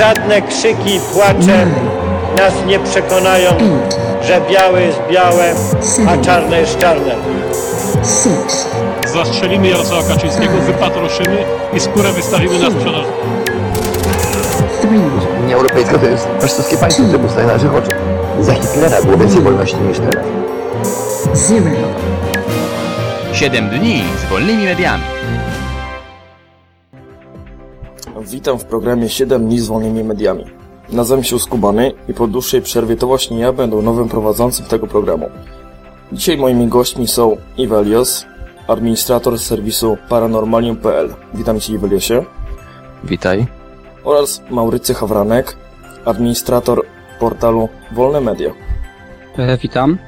żadne krzyki i płacze nas nie przekonają, że białe jest białe, a czarne jest czarne. six, Zastrzelimy Jarosława Kaczyńskiego, wypatroszymy i skórę wystawimy na sprzedaż. three, Unia Europejska to jest faszystowskie państwo, które powstaje na naszych oczach. Za Hitlera było więcej wolności niż teraz. zero, 7 dni z wolnymi mediami. Witam w programie 7 dni z wolnymi mediami. Nazywam się Skubany i po dłuższej przerwie to właśnie ja będę nowym prowadzącym tego programu. Dzisiaj moimi gośćmi są Iwelios, administrator serwisu paranormalium.pl. Witam Cię Iweliosie. Witaj. Oraz Maurycy Hawranek, administrator portalu Wolne Media. E, witam.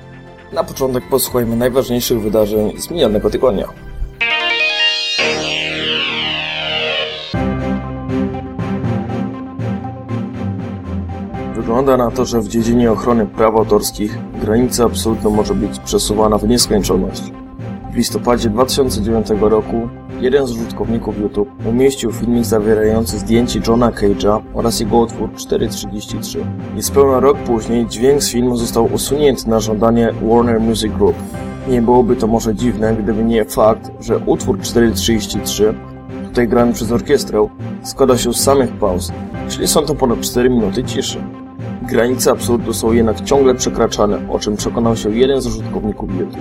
Na początek posłuchajmy najważniejszych wydarzeń z minionego tygodnia. Wygląda na to, że w dziedzinie ochrony praw autorskich granica absolutna może być przesuwana w nieskończoność. W listopadzie 2009 roku jeden z użytkowników YouTube umieścił filmik zawierający zdjęcie Johna Cage'a oraz jego utwór 433. Niespełna rok później dźwięk z filmu został usunięty na żądanie Warner Music Group. Nie byłoby to może dziwne, gdyby nie fakt, że utwór 433, tutaj grany przez orkiestrę, składa się z samych pauz, czyli są to ponad 4 minuty ciszy. Granice absurdu są jednak ciągle przekraczane, o czym przekonał się jeden z użytkowników YouTube.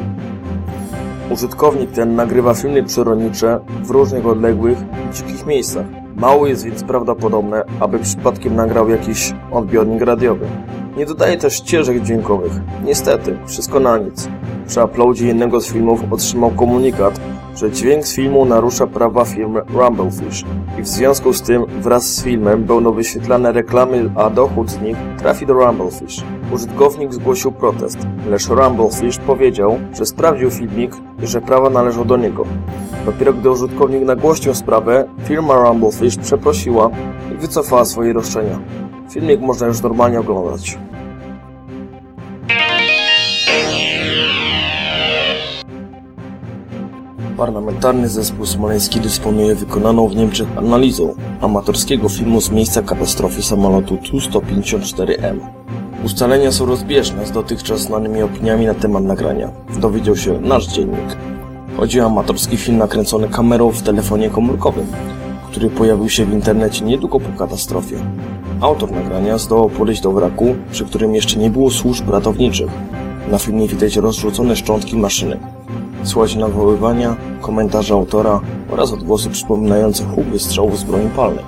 Użytkownik ten nagrywa filmy przyrodnicze w różnych odległych dzikich miejscach. Mało jest więc prawdopodobne, aby przypadkiem nagrał jakiś odbiornik radiowy. Nie dodaje też ścieżek dźwiękowych. Niestety, wszystko na nic. Przy uploadzie jednego z filmów otrzymał komunikat, że dźwięk z filmu narusza prawa firmy Rumblefish i w związku z tym wraz z filmem będą wyświetlane reklamy, a dochód z nich trafi do Rumblefish. Użytkownik zgłosił protest, lecz Rumblefish powiedział, że sprawdził filmik i że prawa należą do niego. Dopiero gdy użytkownik nagłośnił sprawę, firma Rumblefish przeprosiła i wycofała swoje roszczenia. Filmik można już normalnie oglądać. Parlamentarny Zespół Smoleński dysponuje wykonaną w Niemczech analizą amatorskiego filmu z miejsca katastrofy samolotu Tu-154M. Ustalenia są rozbieżne z dotychczas znanymi opiniami na temat nagrania, dowiedział się nasz dziennik. Chodzi o amatorski film nakręcony kamerą w telefonie komórkowym, który pojawił się w internecie niedługo po katastrofie. Autor nagrania zdołał podejść do wraku, przy którym jeszcze nie było służb ratowniczych. Na filmie widać rozrzucone szczątki maszyny. Słuchać nawoływania, komentarze autora oraz odgłosy przypominające huk wystrzałów z broni palnej.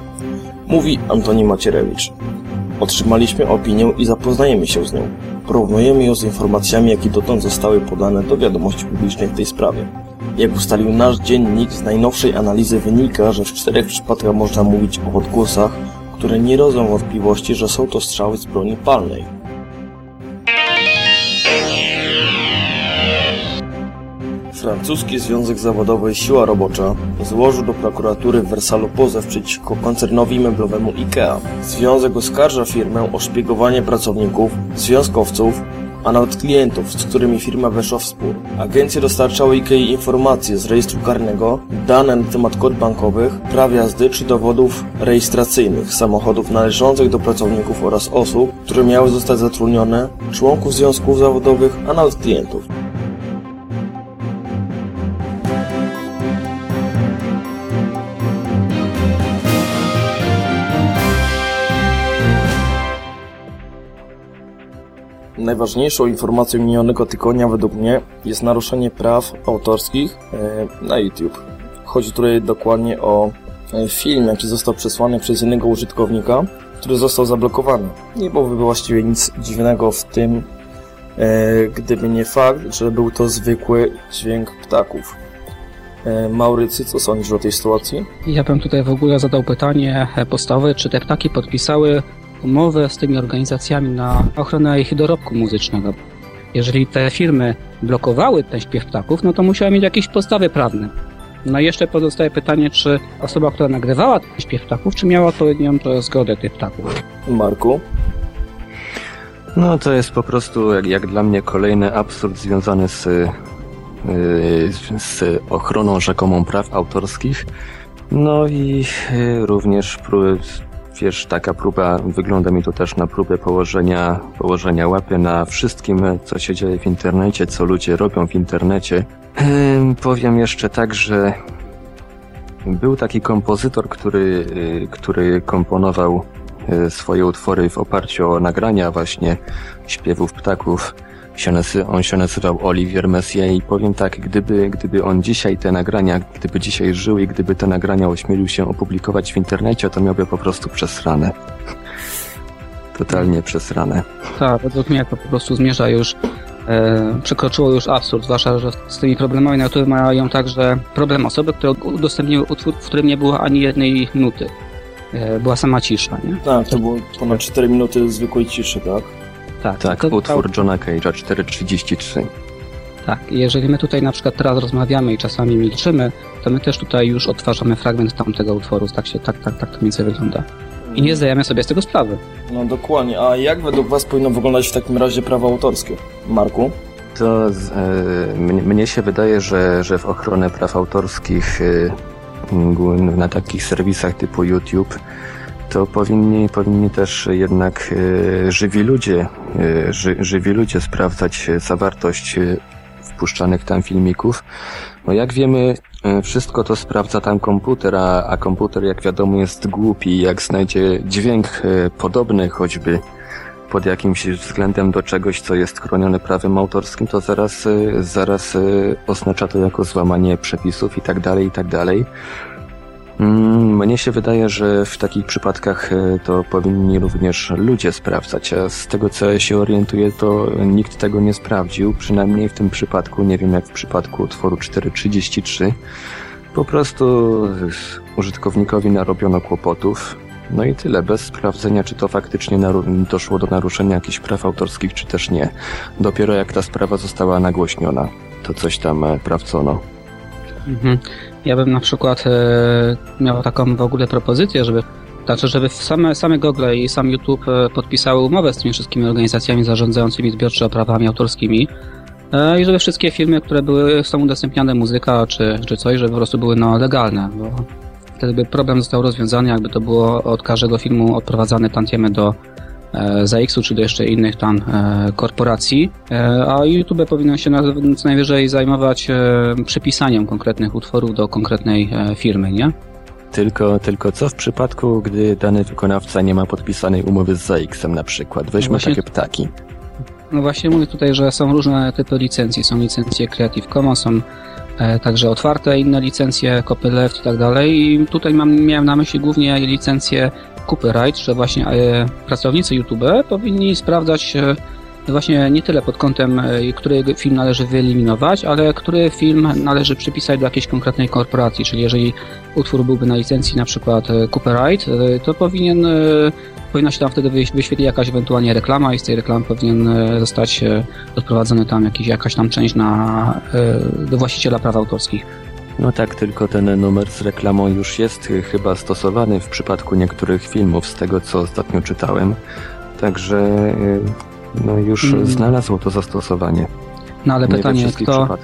Mówi Antoni Macierewicz. Otrzymaliśmy opinię i zapoznajemy się z nią. Porównujemy ją z informacjami, jakie dotąd zostały podane do wiadomości publicznej w tej sprawie. Jak ustalił nasz dziennik, z najnowszej analizy wynika, że w czterech przypadkach można mówić o odgłosach, które nie rodzą wątpliwości, że są to strzały z broni palnej. Francuski Związek Zawodowy Siła Robocza złożył do prokuratury w Wersalu pozew przeciwko koncernowi meblowemu IKEA. Związek oskarża firmę o szpiegowanie pracowników, związkowców, a nawet klientów, z którymi firma weszła w spór. Agencje dostarczały IKEA informacje z rejestru karnego, dane na temat kod bankowych, praw jazdy czy dowodów rejestracyjnych samochodów należących do pracowników oraz osób, które miały zostać zatrudnione, członków związków zawodowych, a nawet klientów. Najważniejszą informacją minionego tygodnia według mnie jest naruszenie praw autorskich e, na YouTube. Chodzi tutaj dokładnie o e, film, jaki został przesłany przez jednego użytkownika, który został zablokowany. Nie byłoby właściwie nic dziwnego w tym, e, gdyby nie fakt, że był to zwykły dźwięk ptaków. Maurycy, co sądzisz o tej sytuacji? Ja bym tutaj w ogóle zadał pytanie podstawowe, czy te ptaki podpisały umowę z tymi organizacjami na ochronę ich dorobku muzycznego. Jeżeli te firmy blokowały ten śpiew ptaków, no to musiały mieć jakieś podstawy prawne. No i jeszcze pozostaje pytanie, czy osoba, która nagrywała ten śpiew ptaków, czy miała odpowiednią zgodę tych ptaków. Marku? No to jest po prostu jak, jak dla mnie kolejny absurd związany z, yy, z ochroną rzekomą praw autorskich. No i yy, również wiesz, taka próba, wygląda mi to też na próbę położenia, położenia łapy na wszystkim, co się dzieje w internecie, co ludzie robią w internecie. Em, powiem jeszcze tak, że był taki kompozytor, który, y, który komponował y, swoje utwory w oparciu o nagrania właśnie śpiewów ptaków. Się nazy- on się nazywał Olivier Messier i powiem tak, gdyby, gdyby on dzisiaj te nagrania, gdyby dzisiaj żył i gdyby te nagrania ośmielił się opublikować w internecie, to miałby po prostu przesrane. Totalnie przesrane. Tak, według mnie to po prostu zmierza już, e, przekroczyło już absurd, zwłaszcza, że z tymi problemami na YouTube mają także problem osoby, które udostępniły utwór, w którym nie było ani jednej nuty. E, była sama cisza, nie? Tak, to było ponad 4 minuty zwykłej ciszy, tak? Tak, Tak, to- utwór Johna Cage'a 433. Tak, i jeżeli my tutaj na przykład teraz rozmawiamy i czasami milczymy, to my też tutaj już odtwarzamy fragment tamtego utworu, tak się, tak, tak, tak to mniej więcej wygląda. I nie zdajemy sobie z tego sprawy. No dokładnie. A jak według Was powinno wyglądać w takim razie prawo autorskie? Marku? To z, e, mnie, mnie się wydaje, że, że w ochronę praw autorskich e, na takich serwisach typu YouTube to powinni, powinni też jednak e, żywi ludzie, e, ży, żywi ludzie sprawdzać e, zawartość wpuszczanych tam filmików. Bo jak wiemy, wszystko to sprawdza tam komputer, a, a komputer jak wiadomo jest głupi. Jak znajdzie dźwięk podobny choćby pod jakimś względem do czegoś, co jest chronione prawem autorskim, to zaraz, zaraz oznacza to jako złamanie przepisów i tak dalej, i tak dalej. Mm, Mnie się wydaje, że w takich przypadkach y, to powinni również ludzie sprawdzać, a z tego co się orientuję, to nikt tego nie sprawdził, przynajmniej w tym przypadku, nie wiem jak w przypadku utworu 433. Po prostu użytkownikowi narobiono kłopotów, no i tyle, bez sprawdzenia, czy to faktycznie doszło do naruszenia jakichś praw autorskich, czy też nie. Dopiero jak ta sprawa została nagłośniona, to coś tam e, sprawdzono. Mhm. Ja bym na przykład e, miał taką w ogóle propozycję, żeby znaczy, żeby same, same Google i sam YouTube e, podpisały umowę z tymi wszystkimi organizacjami zarządzającymi zbiorczo prawami autorskimi e, i żeby wszystkie filmy, które były, są udostępniane muzyka czy, czy coś, żeby po prostu były no, legalne, bo wtedy by problem został rozwiązany, jakby to było od każdego filmu odprowadzane tantiemy do ZX-u czy do jeszcze innych tam e, korporacji, e, a YouTube powinno się co najwyżej zajmować e, przypisaniem konkretnych utworów do konkretnej e, firmy, nie? Tylko, tylko co w przypadku, gdy dany wykonawca nie ma podpisanej umowy z ZX-em na przykład? Weźmy Właśnie- takie ptaki. No właśnie mówię tutaj, że są różne typy licencji. Są licencje Creative Commons, są e, także otwarte inne licencje, copyleft i tak dalej. I tutaj mam, miałem na myśli głównie licencje copyright, że właśnie e, pracownicy YouTube powinni sprawdzać e, właśnie nie tyle pod kątem, e, który film należy wyeliminować, ale który film należy przypisać do jakiejś konkretnej korporacji. Czyli jeżeli utwór byłby na licencji na przykład copyright, to powinien powinna się tam wtedy wyś- wyświetlić jakaś ewentualnie reklama i z tej reklamy powinien zostać odprowadzony tam jakiś, jakaś tam część na, do właściciela praw autorskich. No tak, tylko ten numer z reklamą już jest y, chyba stosowany w przypadku niektórych filmów, z tego co ostatnio czytałem. Także y, no już Mm. znalazło to zastosowanie. No ale nie pytanie, kto,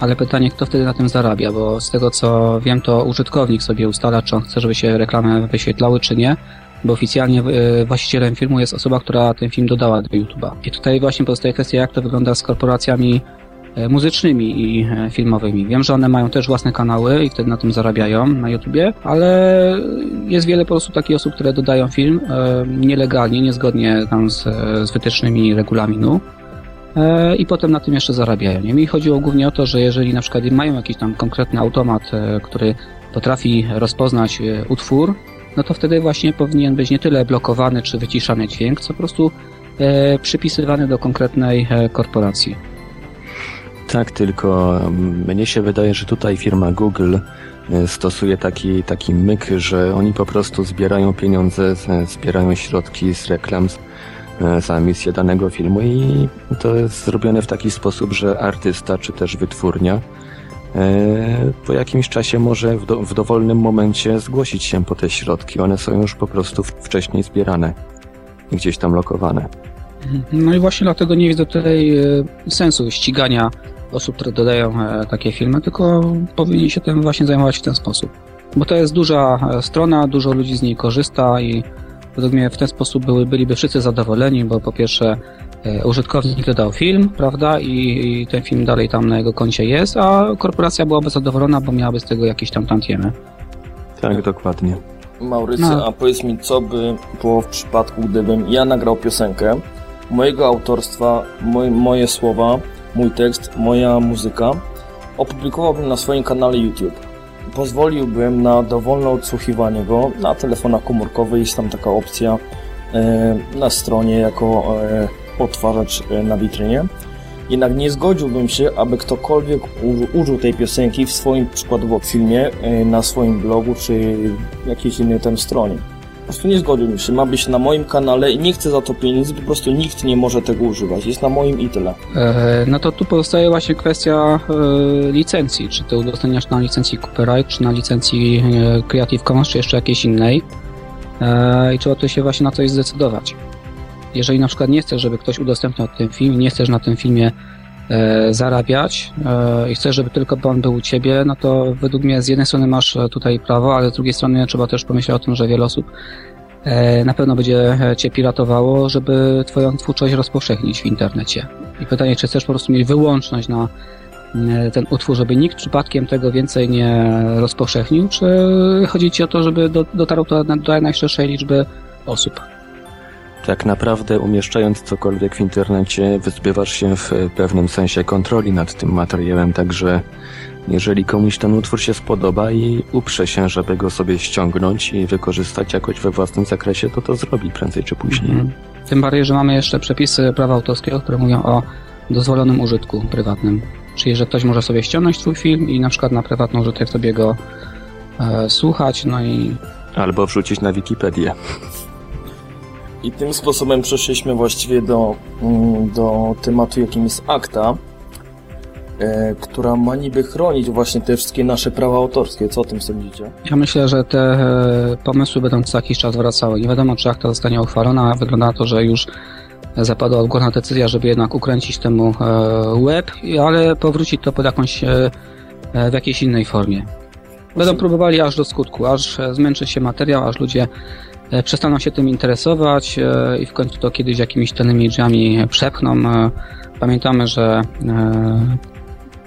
ale pytanie, kto wtedy na tym zarabia, bo z tego co wiem, to użytkownik sobie ustala, czy on chce, żeby się reklamy wyświetlały, czy nie. Bo oficjalnie e, właścicielem filmu jest osoba, która ten film dodała do YouTube'a. I tutaj właśnie pozostaje kwestia, jak to wygląda z korporacjami muzycznymi i e, filmowymi. Wiem, że one mają też własne kanały i wtedy na tym zarabiają na YouTubie, ale jest wiele po prostu takich osób, które dodają film e, nielegalnie, niezgodnie tam z, z wytycznymi regulaminu e, i potem na tym jeszcze zarabiają. Nie? Mi chodziło głównie o to, że jeżeli na przykład mają jakiś tam konkretny automat, e, który potrafi rozpoznać e, utwór, no to wtedy właśnie powinien być nie tyle blokowany czy wyciszany dźwięk, co po prostu e, przypisywany do konkretnej e, korporacji. Tak, tylko mm, mnie się wydaje, że tutaj firma Google y, stosuje taki, taki myk, że oni po prostu zbierają pieniądze, zbierają środki z reklam e, za emisję danego filmu i to jest zrobione w taki sposób, że artysta czy też wytwórnia e, po jakimś czasie może w, do, w dowolnym momencie zgłosić się po te środki. One są już po prostu wcześniej zbierane gdzieś tam lokowane. No i właśnie dlatego nie widzę tutaj sensu ścigania osób, które dodają e, takie filmy, tylko powinni się tym właśnie zajmować w ten sposób. Bo to jest duża e, strona, dużo ludzi z niej korzysta i według mnie w ten sposób były, byliby wszyscy zadowoleni, bo po pierwsze e, użytkownik dodał film, prawda, i, i ten film dalej tam na jego koncie jest, a korporacja byłaby zadowolona, bo miałaby z tego jakieś tam tantiemy. Tak, dokładnie. Maurycy, No. a powiedz mi, co by było w przypadku, gdybym ja nagrał piosenkę mojego autorstwa, moj, moje słowa, mój tekst, moja muzyka, opublikowałbym na swoim kanale YouTube. Pozwoliłbym na dowolne odsłuchiwanie go na telefonach komórkowych, jest tam taka opcja e, na stronie jako e, odtwarzacz e, na witrynie. Jednak nie zgodziłbym się, aby ktokolwiek użył tej piosenki w swoim przykładowo filmie, na swoim blogu czy jakiejś innej tam stronie. Po prostu nie zgodziłbym się. Ma być na moim kanale i nie chcę za to pieniędzy, po prostu nikt nie może tego używać. Jest na moim i tyle. E, No to tu pozostaje właśnie kwestia e, licencji. Czy ty udostępniasz na licencji copyright, czy na licencji e, Creative Commons, czy jeszcze jakiejś innej. E, I trzeba tu się właśnie na coś zdecydować. Jeżeli na przykład nie chcesz, żeby ktoś udostępniał ten film, nie chcesz na tym filmie zarabiać e, i chcesz, żeby tylko on był u ciebie, no to według mnie z jednej strony masz e, tutaj prawo, ale z drugiej strony trzeba też pomyśleć o tym, że wiele osób e, na pewno będzie e, cię piratowało, żeby twoją twórczość rozpowszechnić w internecie. I pytanie, czy chcesz po prostu mieć wyłączność na e, ten utwór, żeby nikt przypadkiem tego więcej nie rozpowszechnił, czy chodzi ci o to, żeby do, dotarł to do, najszerszej liczby osób? Tak naprawdę umieszczając cokolwiek w internecie, wyzbywasz się w pewnym sensie kontroli nad tym materiałem, także jeżeli komuś ten utwór się spodoba i uprze się, żeby go sobie ściągnąć i wykorzystać jakoś we własnym zakresie, to to zrobi prędzej czy później. Mhm. Tym bardziej, że mamy jeszcze przepisy prawa autorskiego, które mówią o dozwolonym użytku prywatnym. Czyli, że ktoś może sobie ściągnąć twój film i na przykład na prywatny użytek sobie go e, słuchać, no i Albo wrzucić na Wikipedię. I tym sposobem przeszliśmy właściwie do, mm, do tematu, jakim jest akta, e, która ma niby chronić właśnie te wszystkie nasze prawa autorskie. Co o tym sądzicie? Ja myślę, że te e, pomysły będą co jakiś czas wracały. Nie wiadomo, czy akta zostanie uchwalona. Wygląda na to, że już zapadła odgórna decyzja, żeby jednak ukręcić temu e, łeb, ale powrócić to pod jakąś, e, e, w jakiejś innej formie. Będą próbowali aż do skutku, aż e, zmęczy się materiał, aż ludzie przestaną się tym interesować e, i w końcu to kiedyś jakimiś drzwiami przepchną. E, Pamiętamy, że e,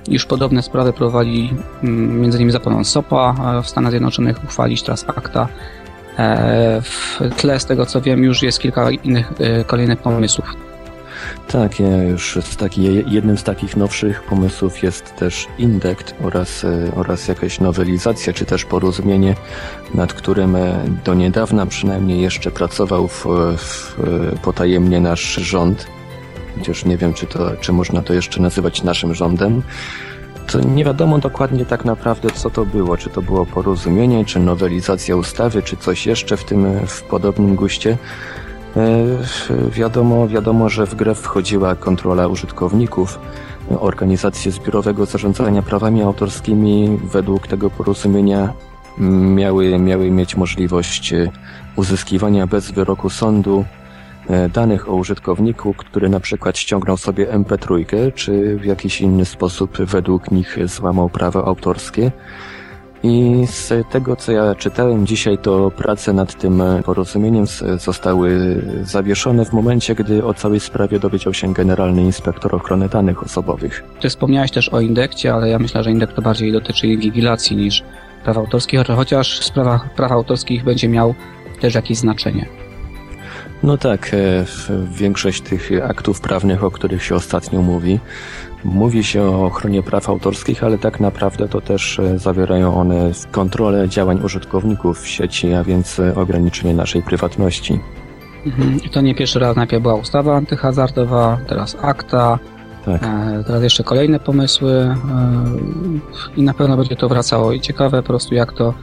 już podobne sprawy próbowali mm, między innymi za pomocą SOPA e, w Stanach Zjednoczonych uchwalić teraz akta. E, W tle z tego co wiem już jest kilka innych e, kolejnych pomysłów. Tak, ja już z taki, jednym z takich nowszych pomysłów jest też Indekt oraz, e, oraz jakaś nowelizacja, czy też porozumienie, nad którym e, do niedawna przynajmniej jeszcze pracował w, w, e, potajemnie nasz rząd. Chociaż nie wiem, czy, to, czy można to jeszcze nazywać naszym rządem. To nie wiadomo dokładnie tak naprawdę, co to było. Czy to było porozumienie, czy nowelizacja ustawy, czy coś jeszcze w tym, w podobnym guście. E, Wiadomo, wiadomo, że w grę wchodziła kontrola użytkowników. Organizacje zbiorowego zarządzania prawami autorskimi według tego porozumienia miały, miały mieć możliwość uzyskiwania bez wyroku sądu e, danych o użytkowniku, który na przykład ściągnął sobie MP3, czy w jakiś inny sposób według nich złamał prawa autorskie. I z tego, co ja czytałem dzisiaj, to prace nad tym porozumieniem zostały zawieszone w momencie, gdy o całej sprawie dowiedział się Generalny Inspektor Ochrony Danych Osobowych. Ty wspomniałeś też o indekcie, ale ja myślę, że indeks to bardziej dotyczy inwigilacji niż praw autorskich, chociaż sprawa praw autorskich będzie miał też jakieś znaczenie. No tak, e, większość tych aktów prawnych, o których się ostatnio mówi, mówi się o ochronie praw autorskich, ale tak naprawdę to też e, zawierają one kontrolę działań użytkowników w sieci, a więc e, ograniczenie naszej prywatności. Mhm. I to nie pierwszy raz. Najpierw była ustawa antyhazardowa, teraz akta, Tak. teraz jeszcze kolejne pomysły i na pewno będzie to wracało. I ciekawe po prostu jak to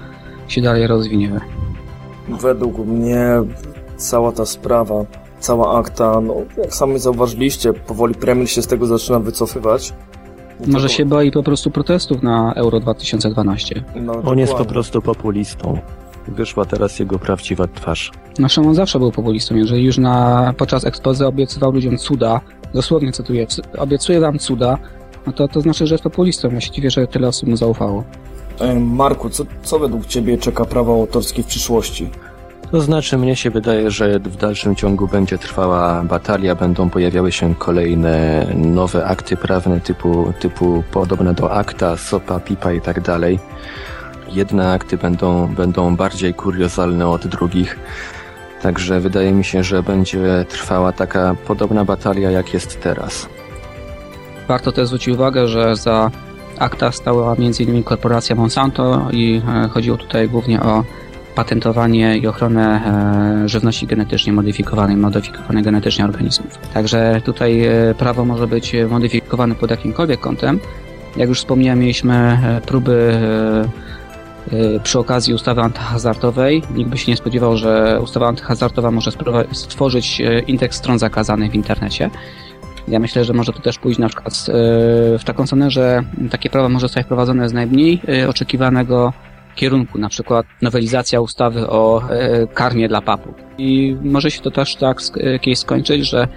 się dalej rozwinie. Według mnie cała ta sprawa, cała akta, no jak sami zauważyliście, powoli Premier się z tego zaczyna wycofywać. No Może to- się boi po prostu protestów na Euro 2012. No, On jest po dokładnie. prostu populistą. Wyszła teraz jego prawdziwa twarz. No Szymon zawsze był populistą, jeżeli już na, podczas ekspozy obiecywał ludziom cuda, dosłownie cytuję, "C- obiecuję wam cuda, no to to znaczy, że jest populistą. Ja się dziwię, że tyle osób mu zaufało. Marku, co, co według Ciebie czeka prawo autorskie w przyszłości? To znaczy, mnie się wydaje, że w dalszym ciągu będzie trwała batalia, będą pojawiały się kolejne nowe akty prawne typu, typu podobne do akta, SOPA, PIPA i tak dalej. Jedne akty będą, będą bardziej kuriozalne od drugich, także wydaje mi się, że będzie trwała taka podobna batalia jak jest teraz. Warto też zwrócić uwagę, że za akta stała m.in. korporacja Monsanto i e, chodziło tutaj głównie o patentowanie i ochronę e, żywności genetycznie modyfikowanej, modyfikowanych genetycznie organizmów. Także tutaj e, prawo może być modyfikowane pod jakimkolwiek kątem. Jak już wspomniałem, mieliśmy e, próby e, e, przy okazji ustawy antyhazardowej. Nikt by się nie spodziewał, że ustawa antyhazardowa może stworzyć e, indeks stron zakazanych w internecie. Ja myślę, że może to też pójść na przykład e, w taką stronę, że takie prawo może zostać wprowadzone z najmniej e, oczekiwanego kierunku, na przykład nowelizacja ustawy o e, karmie dla papug. I może się to też tak e, kiedyś skończyć, że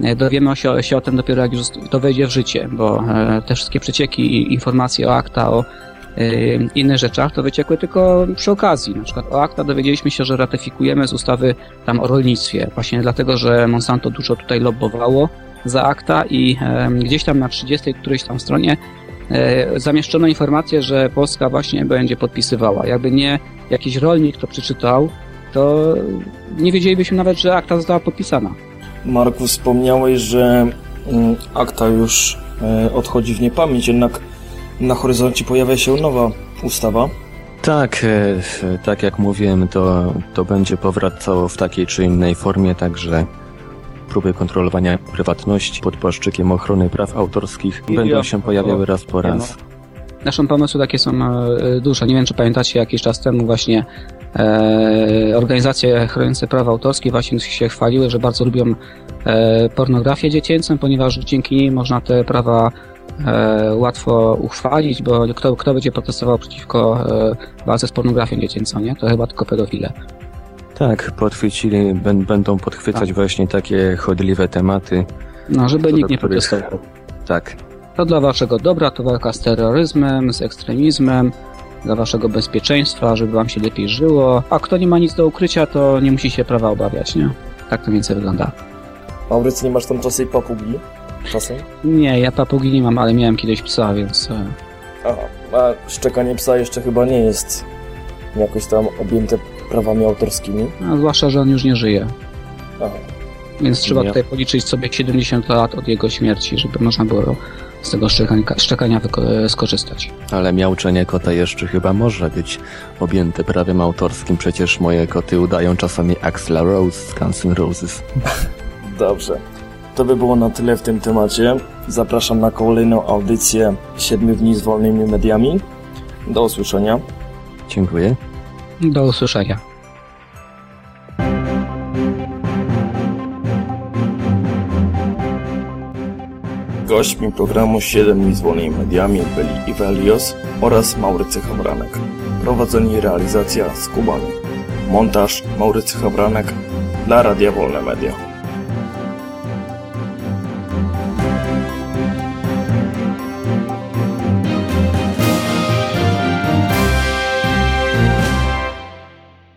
e, dowiemy się, się o tym dopiero jak już to wejdzie w życie, bo te wszystkie przecieki i informacje o akta, o innych rzeczach to wyciekły tylko przy okazji. Na przykład o akta dowiedzieliśmy się, że ratyfikujemy z ustawy tam o rolnictwie, właśnie dlatego, że Monsanto dużo tutaj lobbowało za akta i gdzieś tam na 30 którejś tam stronie zamieszczono informację, że Polska właśnie będzie podpisywała. Jakby nie jakiś rolnik to przeczytał, to nie wiedzielibyśmy nawet, że akta została podpisana. Marku, wspomniałeś, że mm, akta już e, odchodzi w niepamięć, jednak na horyzoncie pojawia się nowa ustawa. Tak, e, tak jak mówiłem, to, to będzie powracało w takiej czy innej formie, także próby kontrolowania prywatności pod płaszczykiem ochrony praw autorskich będą się pojawiały raz po raz. Naszym pomysły takie są e, duże. Nie wiem, czy pamiętacie, jakiś czas temu właśnie e, organizacje chroniące prawa autorskie właśnie się chwaliły, że bardzo lubią e, pornografię dziecięcą, ponieważ dzięki niej można te prawa e, łatwo uchwalić, bo kto, kto będzie protestował przeciwko e, walce z pornografią dziecięcą, nie? To chyba tylko pedofile. Tak, podchwycili, bę- będą podchwycać Tak. właśnie takie chodliwe tematy. No, żeby nikt nie których- protestował. Tak, To dla waszego dobra, to walka z terroryzmem, z ekstremizmem, dla waszego bezpieczeństwa, żeby wam się lepiej żyło. A kto nie ma nic do ukrycia, to nie musi się prawa obawiać, nie? Tak to więcej wygląda. Maurycy, nie masz tam czasem papugi? Czasem? Nie, ja papugi nie mam, ale miałem kiedyś psa, więc... e, Aha, a szczekanie psa jeszcze chyba nie jest jakoś tam objęte prawami autorskimi. A zwłaszcza, że on już nie żyje. Aha. Więc trzeba Nie. tutaj policzyć sobie 70 lat od jego śmierci, żeby można było z tego szczekania, szczekania wyko- skorzystać. ale miauczenie kota jeszcze chyba może być objęte prawem autorskim, przecież moje koty udają czasami Axla Rose z Guns N' Roses. Dobrze. To by było na tyle w tym temacie. Zapraszam na kolejną audycję 7 dni z wolnymi mediami. Do usłyszenia. Dziękuję. Do usłyszenia. Gośćmi programu 7 dni z wolnymi mediami byli Ivelios oraz Maurycy Hamranek. Prowadzenie i realizacja z Kubami. Montaż Maurycy Hamranek dla Radia Wolne Media.